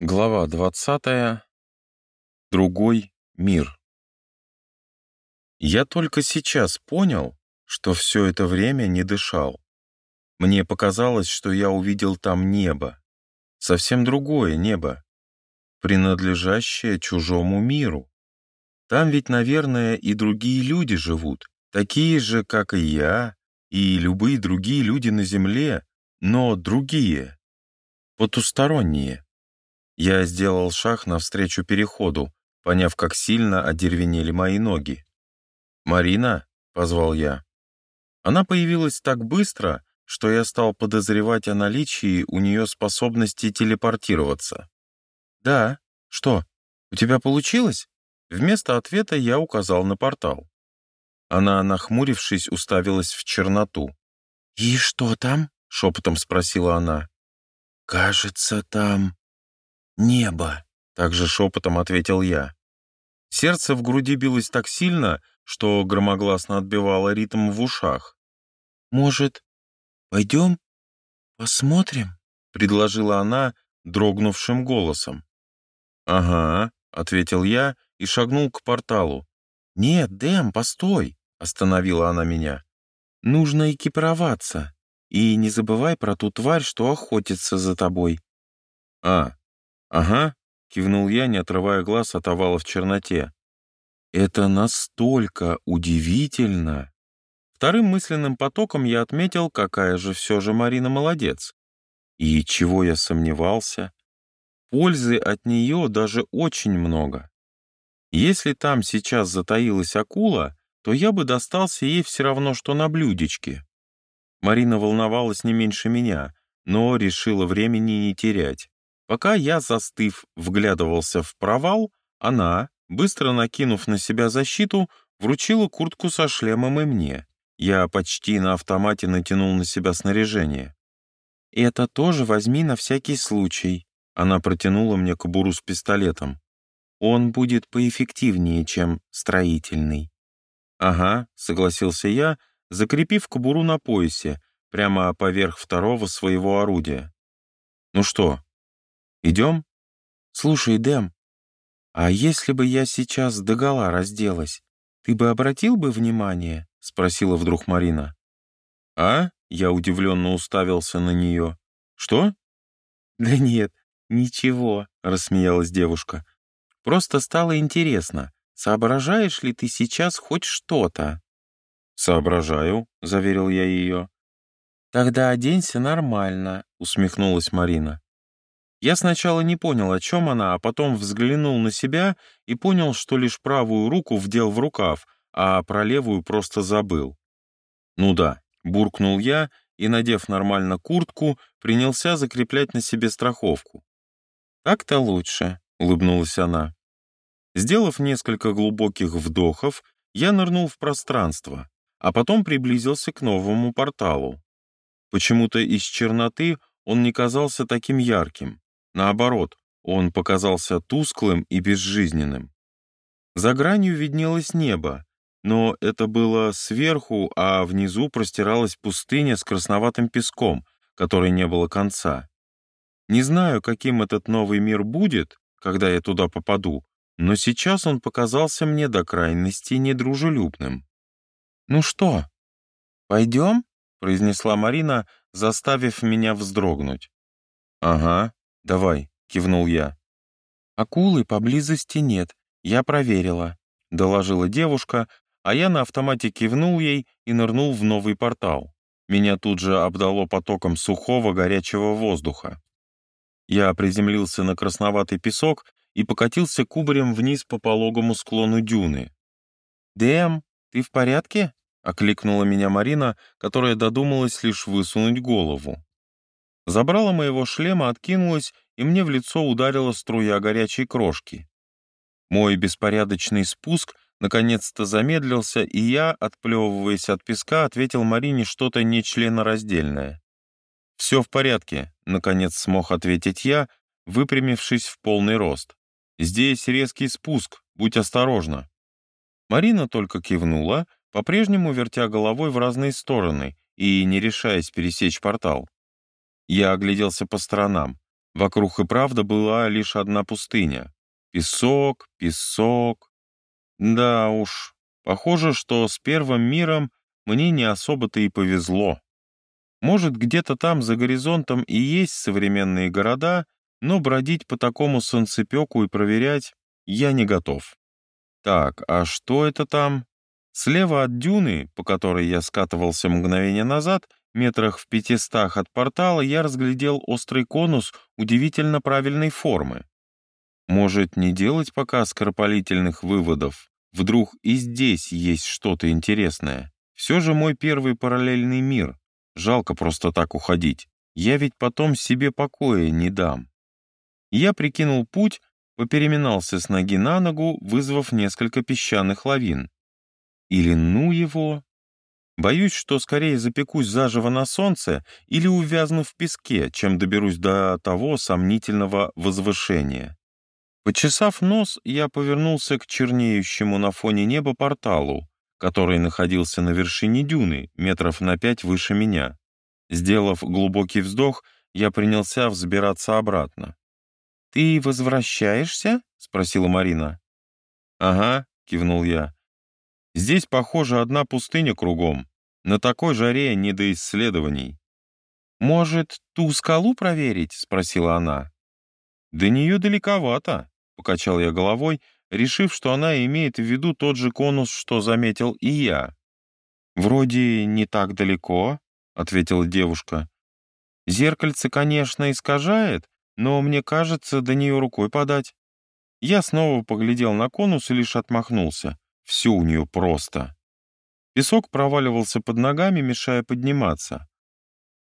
Глава двадцатая. Другой мир. Я только сейчас понял, что все это время не дышал. Мне показалось, что я увидел там небо. Совсем другое небо, принадлежащее чужому миру. Там ведь, наверное, и другие люди живут, такие же, как и я, и любые другие люди на Земле, но другие, потусторонние. Я сделал шаг навстречу переходу, поняв, как сильно одервенели мои ноги. «Марина?» — позвал я. Она появилась так быстро, что я стал подозревать о наличии у нее способности телепортироваться. «Да. Что, у тебя получилось?» Вместо ответа я указал на портал. Она, нахмурившись, уставилась в черноту. «И что там?» — шепотом спросила она. «Кажется, там небо», — также шепотом ответил я. Сердце в груди билось так сильно, что громогласно отбивало ритм в ушах. «Может, пойдем посмотрим?» — предложила она дрогнувшим голосом. «Ага», — ответил я и шагнул к порталу. «Нет, Дэм, постой!» — остановила она меня. «Нужно экипироваться. И не забывай про ту тварь, что охотится за тобой». «А, ага», — кивнул я, не отрывая глаз от овала в черноте. «Это настолько удивительно!» Вторым мысленным потоком я отметил, какая же все же Марина молодец. И чего я сомневался? Пользы от нее даже очень много. Если там сейчас затаилась акула, то я бы достался ей все равно, что на блюдечке. Марина волновалась не меньше меня, но решила времени не терять. Пока я, застыв, вглядывался в провал, она, быстро накинув на себя защиту, вручила куртку со шлемом и мне. Я почти на автомате натянул на себя снаряжение. «Это тоже возьми на всякий случай», — она протянула мне кобуру с пистолетом. «Он будет поэффективнее, чем строительный». «Ага», — согласился я, закрепив кобуру на поясе, прямо поверх второго своего орудия. «Ну что, идем?» «Слушай, Дэм, а если бы я сейчас догола разделась, ты бы обратил бы внимание?» — спросила вдруг Марина. «А?» — я удивленно уставился на нее. «Что?» «Да нет, ничего», — рассмеялась девушка. «Просто стало интересно, Соображаешь ли ты сейчас хоть что-то?» «Соображаю», — заверил я ее. «Тогда оденься нормально», — усмехнулась Марина. Я сначала не понял, о чем она, а потом взглянул на себя и понял, что лишь правую руку вдел в рукав, а про левую просто забыл. «Ну да», — буркнул я и, надев нормально куртку, принялся закреплять на себе страховку. «Так-то лучше», — улыбнулась она. Сделав несколько глубоких вдохов, я нырнул в пространство, а потом приблизился к новому порталу. Почему-то из черноты он не казался таким ярким. Наоборот, он показался тусклым и безжизненным. За гранью виднелось небо, но это было сверху, а внизу простиралась пустыня с красноватым песком, которой не было конца. Не знаю, каким этот новый мир будет, когда я туда попаду, но сейчас он показался мне до крайности недружелюбным. «Ну что, пойдем?» — произнесла Марина, заставив меня вздрогнуть. «Ага, давай», — кивнул я. «Акулы поблизости нет, я проверила», — доложила девушка, а я на автомате кивнул ей и нырнул в новый портал. Меня тут же обдало потоком сухого горячего воздуха. Я приземлился на красноватый песок и покатился кубарем вниз по пологому склону дюны. «Дэм, ты в порядке?» — окликнула меня Марина, которая додумалась лишь высунуть голову. Забрала моего шлема, откинулась, и мне в лицо ударила струя горячей крошки. Мой беспорядочный спуск наконец-то замедлился, и я, отплевываясь от песка, ответил Марине что-то нечленораздельное. «Все в порядке», — наконец смог ответить я, выпрямившись в полный рост. Здесь резкий спуск, будь осторожна». Марина только кивнула, по-прежнему вертя головой в разные стороны и не решаясь пересечь портал. Я огляделся по сторонам. Вокруг и правда была лишь одна пустыня. Песок, песок. Да уж, похоже, что с первым миром мне не особо-то и повезло. Может, где-то там за горизонтом и есть современные города, но бродить по такому солнцепеку и проверять я не готов. Так, а что это там? Слева от дюны, по которой я скатывался мгновение назад, метрах в пятистах от портала, я разглядел острый конус удивительно правильной формы. Может, не делать пока скоропалительных выводов? Вдруг и здесь есть что-то интересное? Все же мой первый параллельный мир. Жалко просто так уходить. Я ведь потом себе покоя не дам. Я прикинул путь, попереминался с ноги на ногу, вызвав несколько песчаных лавин. Или ну его? Боюсь, что скорее запекусь заживо на солнце или увязну в песке, чем доберусь до того сомнительного возвышения. Почесав нос, я повернулся к чернеющему на фоне неба порталу, который находился на вершине дюны, метров на пять выше меня. Сделав глубокий вздох, я принялся взбираться обратно. «Ты возвращаешься?» — спросила Марина. «Ага», — кивнул я. «Здесь, похоже, одна пустыня кругом. На такой жаре не до исследований». «Может, ту скалу проверить?» — спросила она. «До нее далековато», — покачал я головой, решив, что она имеет в виду тот же конус, что заметил и я. «Вроде не так далеко», — ответила девушка. «Зеркальце, конечно, искажает, но мне кажется, до нее рукой подать». Я снова поглядел на конус и лишь отмахнулся. Все у нее просто. Песок проваливался под ногами, мешая подниматься.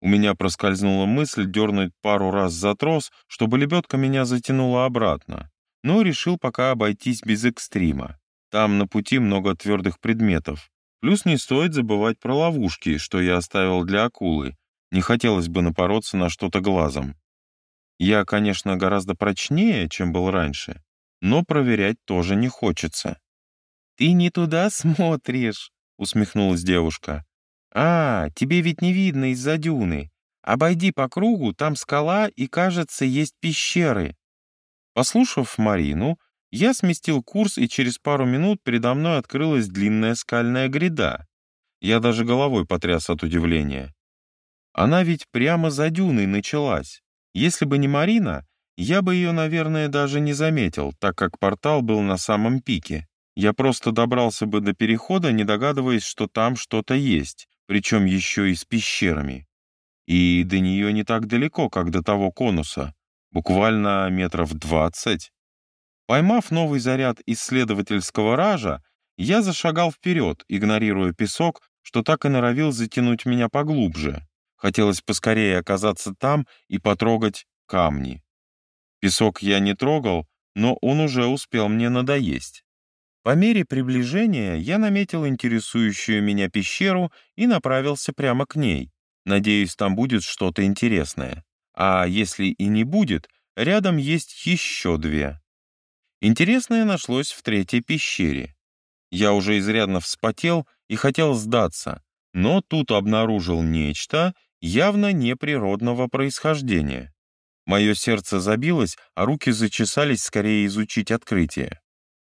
У меня проскользнула мысль дернуть пару раз за трос, чтобы лебедка меня затянула обратно но решил пока обойтись без экстрима. Там на пути много твердых предметов. Плюс не стоит забывать про ловушки, что я оставил для акулы. Не хотелось бы напороться на что-то глазом. Я, конечно, гораздо прочнее, чем был раньше, но проверять тоже не хочется. «Ты не туда смотришь», — усмехнулась девушка. «А, тебе ведь не видно из-за дюны. Обойди по кругу, там скала и, кажется, есть пещеры. Послушав Марину, я сместил курс, и через пару минут передо мной открылась длинная скальная гряда. Я даже головой потряс от удивления. Она ведь прямо за дюной началась. Если бы не Марина, я бы ее, наверное, даже не заметил, так как портал был на самом пике. Я просто добрался бы до перехода, не догадываясь, что там что-то есть, причем еще и с пещерами. И до нее не так далеко, как до того конуса буквально метров двадцать. Поймав новый заряд исследовательского ража, я зашагал вперед, игнорируя песок, что так и норовил затянуть меня поглубже. Хотелось поскорее оказаться там и потрогать камни. Песок я не трогал, но он уже успел мне надоесть. По мере приближения я наметил интересующую меня пещеру и направился прямо к ней. Надеюсь, там будет что-то интересное. А если и не будет, рядом есть еще две. Интересное нашлось в третьей пещере. Я уже изрядно вспотел и хотел сдаться, но тут обнаружил нечто явно неприродного происхождения. Мое сердце забилось, а руки зачесались скорее изучить открытие.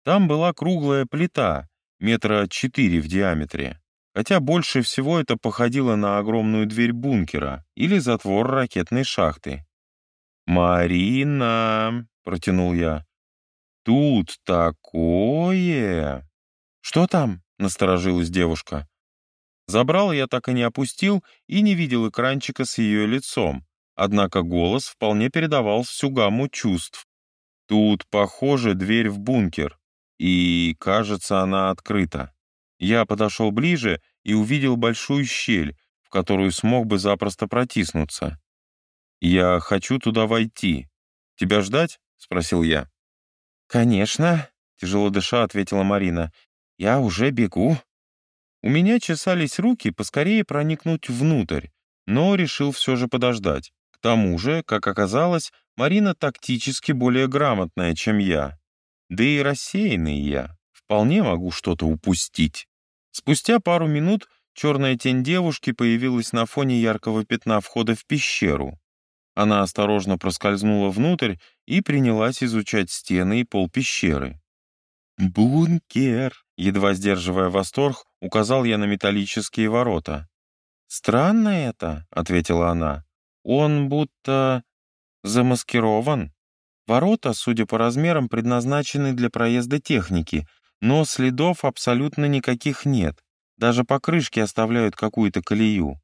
Там была круглая плита, метра четыре в диаметре хотя больше всего это походило на огромную дверь бункера или затвор ракетной шахты. «Марина!» — протянул я. «Тут такое!» «Что там?» — насторожилась девушка. Забрал я так и не опустил и не видел экранчика с ее лицом, однако голос вполне передавал всю гамму чувств. Тут, похоже, дверь в бункер, и, кажется, она открыта. Я подошел ближе и увидел большую щель, в которую смог бы запросто протиснуться. «Я хочу туда войти. Тебя ждать?» — спросил я. «Конечно», — тяжело дыша ответила Марина. «Я уже бегу». У меня чесались руки поскорее проникнуть внутрь, но решил все же подождать. К тому же, как оказалось, Марина тактически более грамотная, чем я. Да и рассеянный я. Вполне могу что-то упустить. Спустя пару минут черная тень девушки появилась на фоне яркого пятна входа в пещеру. Она осторожно проскользнула внутрь и принялась изучать стены и пол пещеры. «Бункер!» — едва сдерживая восторг, указал я на металлические ворота. «Странно это», — ответила она. «Он будто замаскирован. Ворота, судя по размерам, предназначены для проезда техники, но следов абсолютно никаких нет. Даже покрышки оставляют какую-то колею.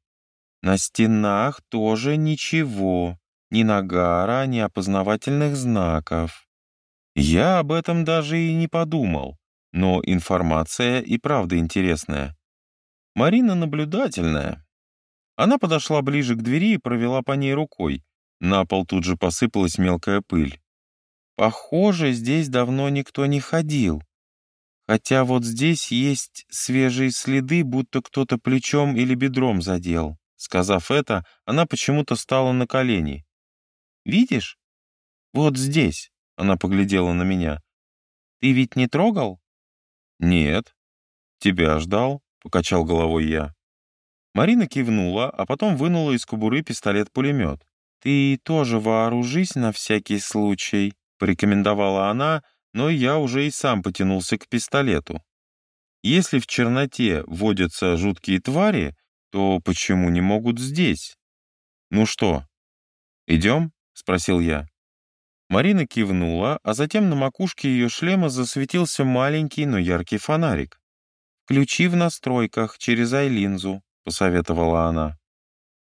На стенах тоже ничего, ни нагара, ни опознавательных знаков. Я об этом даже и не подумал, но информация и правда интересная. Марина наблюдательная. Она подошла ближе к двери и провела по ней рукой. На пол тут же посыпалась мелкая пыль. Похоже, здесь давно никто не ходил. Хотя вот здесь есть свежие следы, будто кто-то плечом или бедром задел. Сказав это, она почему-то стала на колени. «Видишь? Вот здесь», — она поглядела на меня. «Ты ведь не трогал?» «Нет. Тебя ждал», — покачал головой я. Марина кивнула, а потом вынула из кобуры пистолет-пулемет. «Ты тоже вооружись на всякий случай», — порекомендовала она, но я уже и сам потянулся к пистолету. Если в черноте водятся жуткие твари, то почему не могут здесь? «Ну что, идем?» — спросил я. Марина кивнула, а затем на макушке ее шлема засветился маленький, но яркий фонарик. «Ключи в настройках через Айлинзу», — посоветовала она.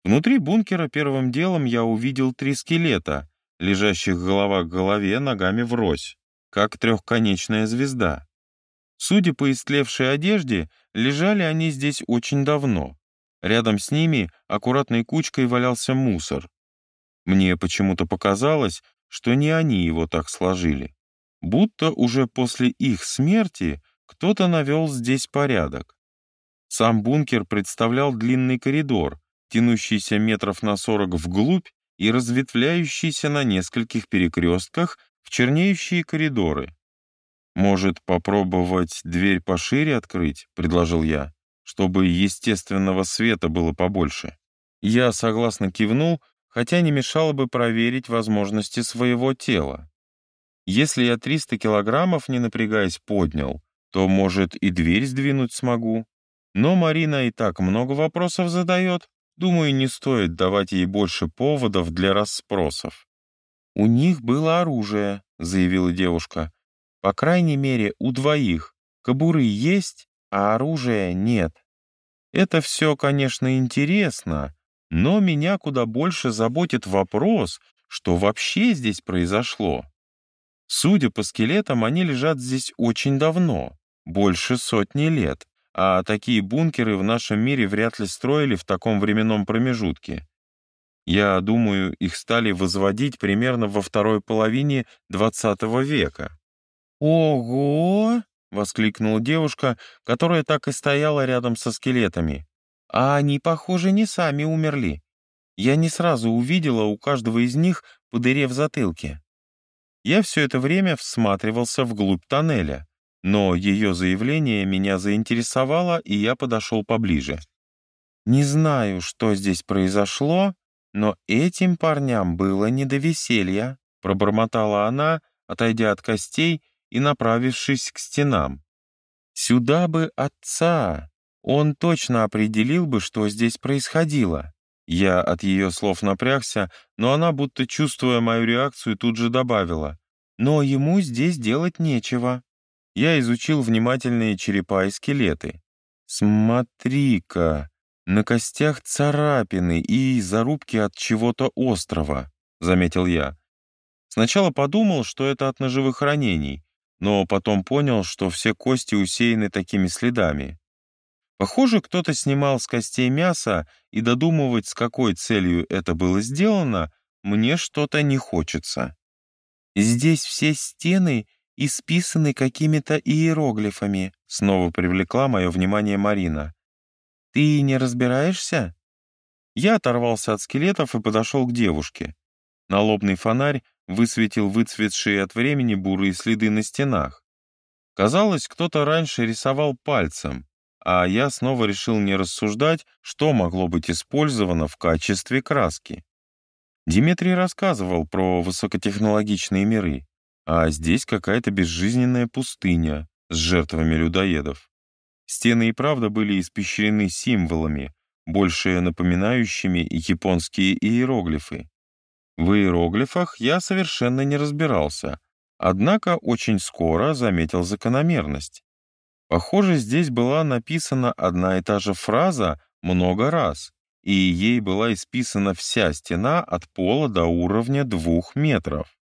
Внутри бункера первым делом я увидел три скелета, лежащих голова к голове, ногами врозь, как трехконечная звезда. Судя по истлевшей одежде, лежали они здесь очень давно. Рядом с ними аккуратной кучкой валялся мусор. Мне почему-то показалось, что не они его так сложили. Будто уже после их смерти кто-то навел здесь порядок. Сам бункер представлял длинный коридор, тянущийся метров на сорок вглубь и разветвляющийся на нескольких перекрестках в чернеющие коридоры. «Может, попробовать дверь пошире открыть?» — предложил я, чтобы естественного света было побольше. Я согласно кивнул, хотя не мешало бы проверить возможности своего тела. Если я 300 килограммов, не напрягаясь, поднял, то, может, и дверь сдвинуть смогу. Но Марина и так много вопросов задает, Думаю, не стоит давать ей больше поводов для расспросов. «У них было оружие», — заявила девушка. «По крайней мере, у двоих. Кобуры есть, а оружия нет. Это все, конечно, интересно, но меня куда больше заботит вопрос, что вообще здесь произошло. Судя по скелетам, они лежат здесь очень давно, больше сотни лет а такие бункеры в нашем мире вряд ли строили в таком временном промежутке. Я думаю, их стали возводить примерно во второй половине XX века. «Ого!» — воскликнула девушка, которая так и стояла рядом со скелетами. «А они, похоже, не сами умерли. Я не сразу увидела у каждого из них по дыре в затылке». Я все это время всматривался вглубь тоннеля но ее заявление меня заинтересовало, и я подошел поближе. «Не знаю, что здесь произошло, но этим парням было не до веселья», пробормотала она, отойдя от костей и направившись к стенам. «Сюда бы отца! Он точно определил бы, что здесь происходило». Я от ее слов напрягся, но она, будто чувствуя мою реакцию, тут же добавила. «Но ему здесь делать нечего я изучил внимательные черепа и скелеты. «Смотри-ка, на костях царапины и зарубки от чего-то острого», — заметил я. Сначала подумал, что это от ножевых ранений, но потом понял, что все кости усеяны такими следами. Похоже, кто-то снимал с костей мясо, и додумывать, с какой целью это было сделано, мне что-то не хочется. «Здесь все стены исписаны какими-то иероглифами», — снова привлекла мое внимание Марина. «Ты не разбираешься?» Я оторвался от скелетов и подошел к девушке. Налобный фонарь высветил выцветшие от времени бурые следы на стенах. Казалось, кто-то раньше рисовал пальцем, а я снова решил не рассуждать, что могло быть использовано в качестве краски. Дмитрий рассказывал про высокотехнологичные миры, а здесь какая-то безжизненная пустыня с жертвами людоедов. Стены и правда были испещрены символами, больше напоминающими японские иероглифы. В иероглифах я совершенно не разбирался, однако очень скоро заметил закономерность. Похоже, здесь была написана одна и та же фраза много раз, и ей была исписана вся стена от пола до уровня двух метров.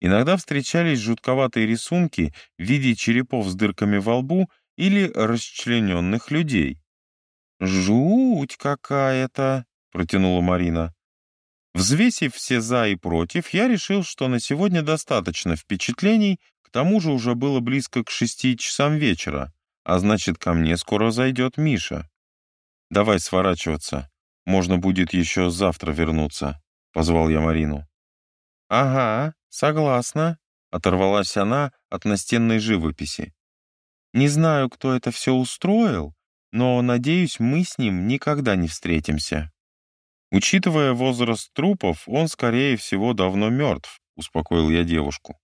Иногда встречались жутковатые рисунки в виде черепов с дырками во лбу или расчлененных людей. «Жуть какая-то!» — протянула Марина. Взвесив все «за» и «против», я решил, что на сегодня достаточно впечатлений, к тому же уже было близко к шести часам вечера, а значит, ко мне скоро зайдет Миша. «Давай сворачиваться, можно будет еще завтра вернуться», — позвал я Марину. «Ага, согласна», — оторвалась она от настенной живописи. «Не знаю, кто это все устроил, но, надеюсь, мы с ним никогда не встретимся». «Учитывая возраст трупов, он, скорее всего, давно мертв», — успокоил я девушку.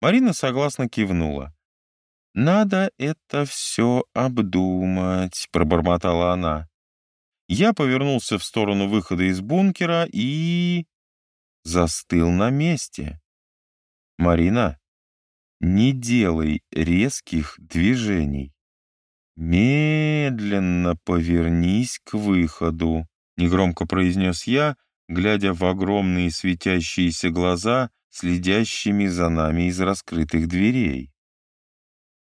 Марина согласно кивнула. «Надо это все обдумать», — пробормотала она. Я повернулся в сторону выхода из бункера и... застыл на месте. «Марина, не делай резких движений. Медленно повернись к выходу», — негромко произнес я, глядя в огромные светящиеся глаза, следящими за нами из раскрытых дверей.